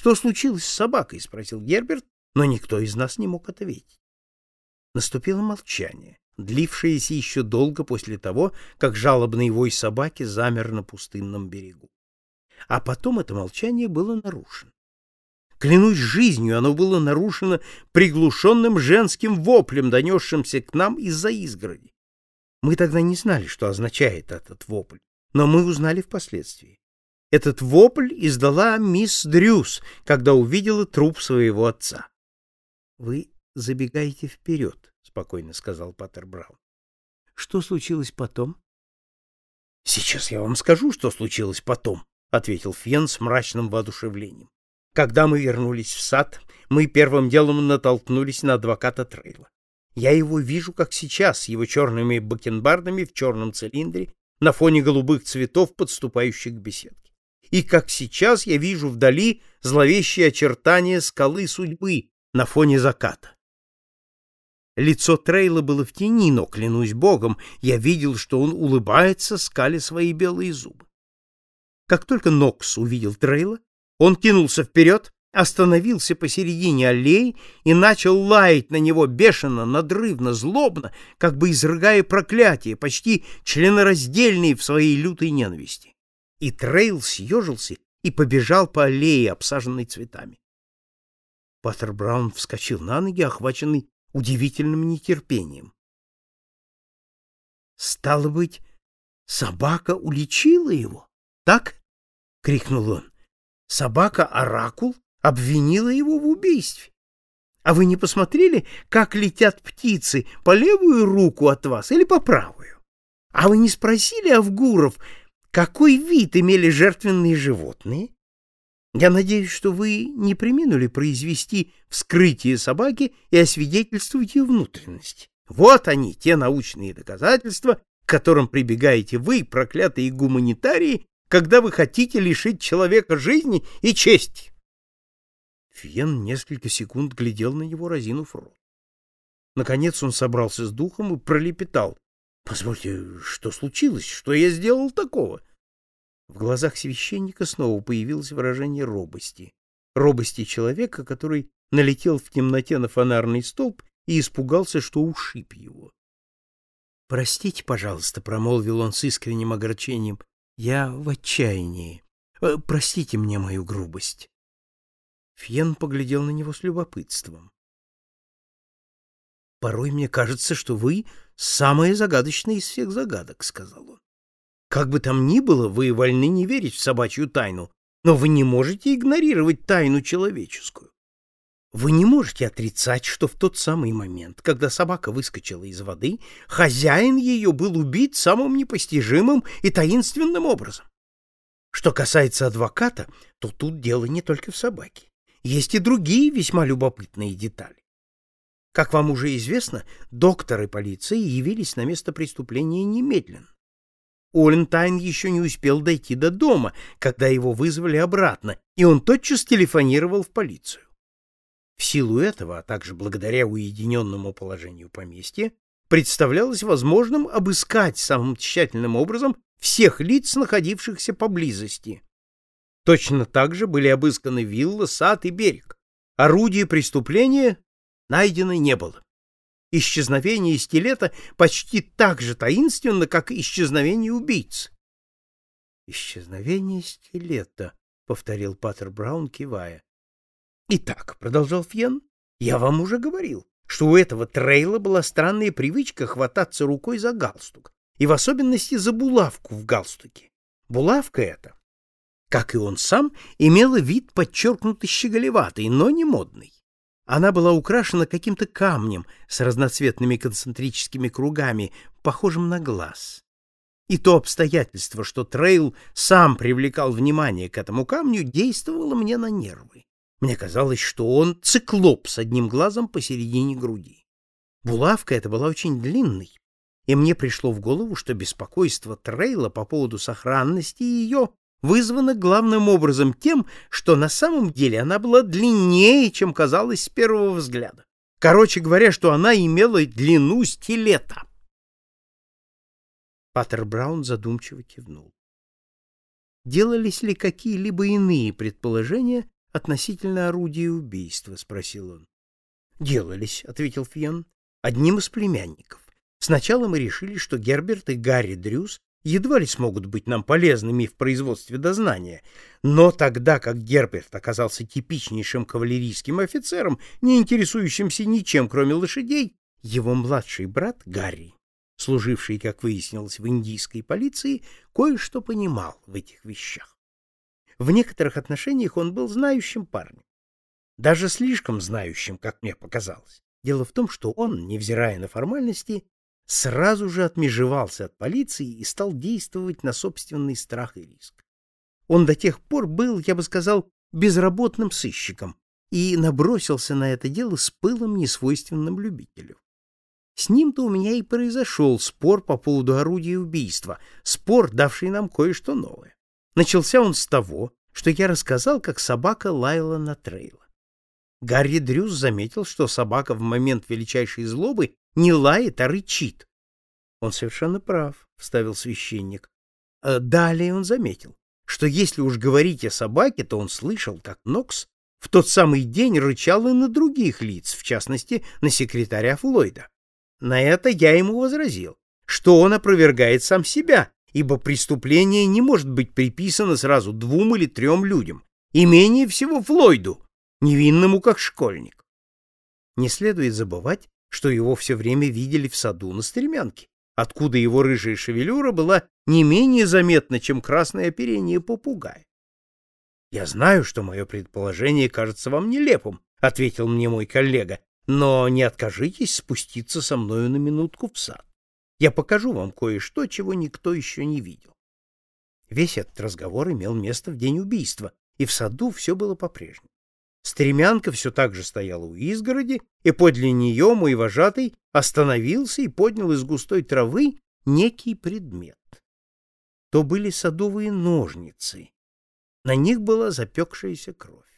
Что случилось с собакой? спросил Герберт, но никто из нас не мог ответить. Наступило молчание, длившееся еще долго после того, как жалобный вой собаки замер на пустынном берегу. А потом это молчание было нарушено. Клянусь жизнью, оно было нарушено приглушенным женским воплем, донесшимся к нам из-за изгороди. Мы тогда не знали, что означает этот вопль, но мы узнали впоследствии. Этот вопль издала мисс Дрюс, когда увидела труп своего отца. — Вы забегаете вперед, — спокойно сказал Паттер Браун. — Что случилось потом? — Сейчас я вам скажу, что случилось потом, — ответил Фен с мрачным воодушевлением. Когда мы вернулись в сад, мы первым делом натолкнулись на адвоката Трейла. Я его вижу, как сейчас, с его черными бакенбардами в черном цилиндре, на фоне голубых цветов, подступающих к беседке. И как сейчас я вижу вдали зловещие очертания скалы судьбы на фоне заката. Лицо Трейла было в тени, но, клянусь богом, я видел, что он улыбается, скали свои белые зубы. Как только Нокс увидел Трейла, он кинулся вперед, остановился посередине аллеи и начал лаять на него бешено, надрывно, злобно, как бы изрыгая проклятия, почти членораздельные в своей лютой ненависти. И Трейл съежился и побежал по аллее, обсаженной цветами. Патер Браун вскочил на ноги, охваченный удивительным нетерпением. «Стало быть, собака уличила его, так?» — крикнул он. Собака-оракул обвинила его в убийстве. А вы не посмотрели, как летят птицы по левую руку от вас или по правую? А вы не спросили Авгуров, какой вид имели жертвенные животные? Я надеюсь, что вы не преминули произвести вскрытие собаки и освидетельствовать ее внутренность. Вот они, те научные доказательства, к которым прибегаете вы, проклятые гуманитарии, когда вы хотите лишить человека жизни и чести. Фиен несколько секунд глядел на него, разинув рот. Наконец он собрался с духом и пролепетал. — Позвольте, что случилось? Что я сделал такого? В глазах священника снова появилось выражение робости. Робости человека, который налетел в темноте на фонарный столб и испугался, что ушиб его. — Простите, пожалуйста, — промолвил он с искренним огорчением. Я в отчаянии. Э, простите мне мою грубость. Фьен поглядел на него с любопытством. Порой мне кажется, что вы самая загадочная из всех загадок, сказал он. Как бы там ни было, вы вольны не верить в собачью тайну, но вы не можете игнорировать тайну человеческую. Вы не можете отрицать, что в тот самый момент, когда собака выскочила из воды, хозяин ее был убит самым непостижимым и таинственным образом. Что касается адвоката, то тут дело не только в собаке. Есть и другие весьма любопытные детали. Как вам уже известно, докторы полиции явились на место преступления немедленно. Олентайн еще не успел дойти до дома, когда его вызвали обратно, и он тотчас телефонировал в полицию. В силу этого, а также благодаря уединенному положению поместья, представлялось возможным обыскать самым тщательным образом всех лиц, находившихся поблизости. Точно так же были обысканы вилла, сад и берег. Орудия преступления найдено не было. Исчезновение стилета почти так же таинственно, как исчезновение убийц. «Исчезновение стилета», — повторил Паттер Браун, кивая. Итак, продолжал Фьен, я вам уже говорил, что у этого трейла была странная привычка хвататься рукой за галстук, и в особенности за булавку в галстуке. Булавка эта, как и он сам, имела вид подчеркнуто щеголеватый, но не модный. Она была украшена каким-то камнем с разноцветными концентрическими кругами, похожим на глаз. И то обстоятельство, что Трейл сам привлекал внимание к этому камню, действовало мне на нервы. Мне казалось, что он циклоп с одним глазом посередине груди. Булавка эта была очень длинной, и мне пришло в голову, что беспокойство Трейла по поводу сохранности ее вызвано главным образом тем, что на самом деле она была длиннее, чем казалось с первого взгляда. Короче говоря, что она имела длину стилета. Паттер Браун задумчиво кивнул. Делались ли какие-либо иные предположения относительно орудия убийства? — спросил он. — Делались, — ответил Фион, — одним из племянников. Сначала мы решили, что Герберт и Гарри Дрюс едва ли смогут быть нам полезными в производстве дознания, но тогда как Герберт оказался типичнейшим кавалерийским офицером, не интересующимся ничем, кроме лошадей, его младший брат Гарри, служивший, как выяснилось, в индийской полиции, кое-что понимал в этих вещах. В некоторых отношениях он был знающим парнем. Даже слишком знающим, как мне показалось. Дело в том, что он, невзирая на формальности, сразу же отмежевался от полиции и стал действовать на собственный страх и риск. Он до тех пор был, я бы сказал, безработным сыщиком и набросился на это дело с пылом, несвойственным любителю. С ним-то у меня и произошел спор по поводу орудия убийства, спор, давший нам кое-что новое. Начался он с того, что я рассказал, как собака лаяла на Трейла. Гарри Дрюс заметил, что собака в момент величайшей злобы не лает, а рычит. Он совершенно прав, вставил священник. Э, далее он заметил, что если уж говорить о собаке, то он слышал, как Нокс в тот самый день рычал и на других лиц, в частности, на секретаря Флойда. На это я ему возразил, что он опровергает сам себя, ибо преступление не может быть приписано сразу двум или трем людям, и менее всего Флойду, невинному как школьник. Не следует забывать, что его все время видели в саду на стремянке, откуда его рыжая шевелюра была не менее заметна, чем красное оперение попугая. — Я знаю, что мое предположение кажется вам нелепым, — ответил мне мой коллега, — но не откажитесь спуститься со мною на минутку в сад. Я покажу вам кое-что, чего никто еще не видел. Весь этот разговор имел место в день убийства, и в саду все было по-прежнему. Стремянка все так же стояла у изгороди, и подле нее мой вожатый остановился и поднял из густой травы некий предмет. То были садовые ножницы. На них была запекшаяся кровь.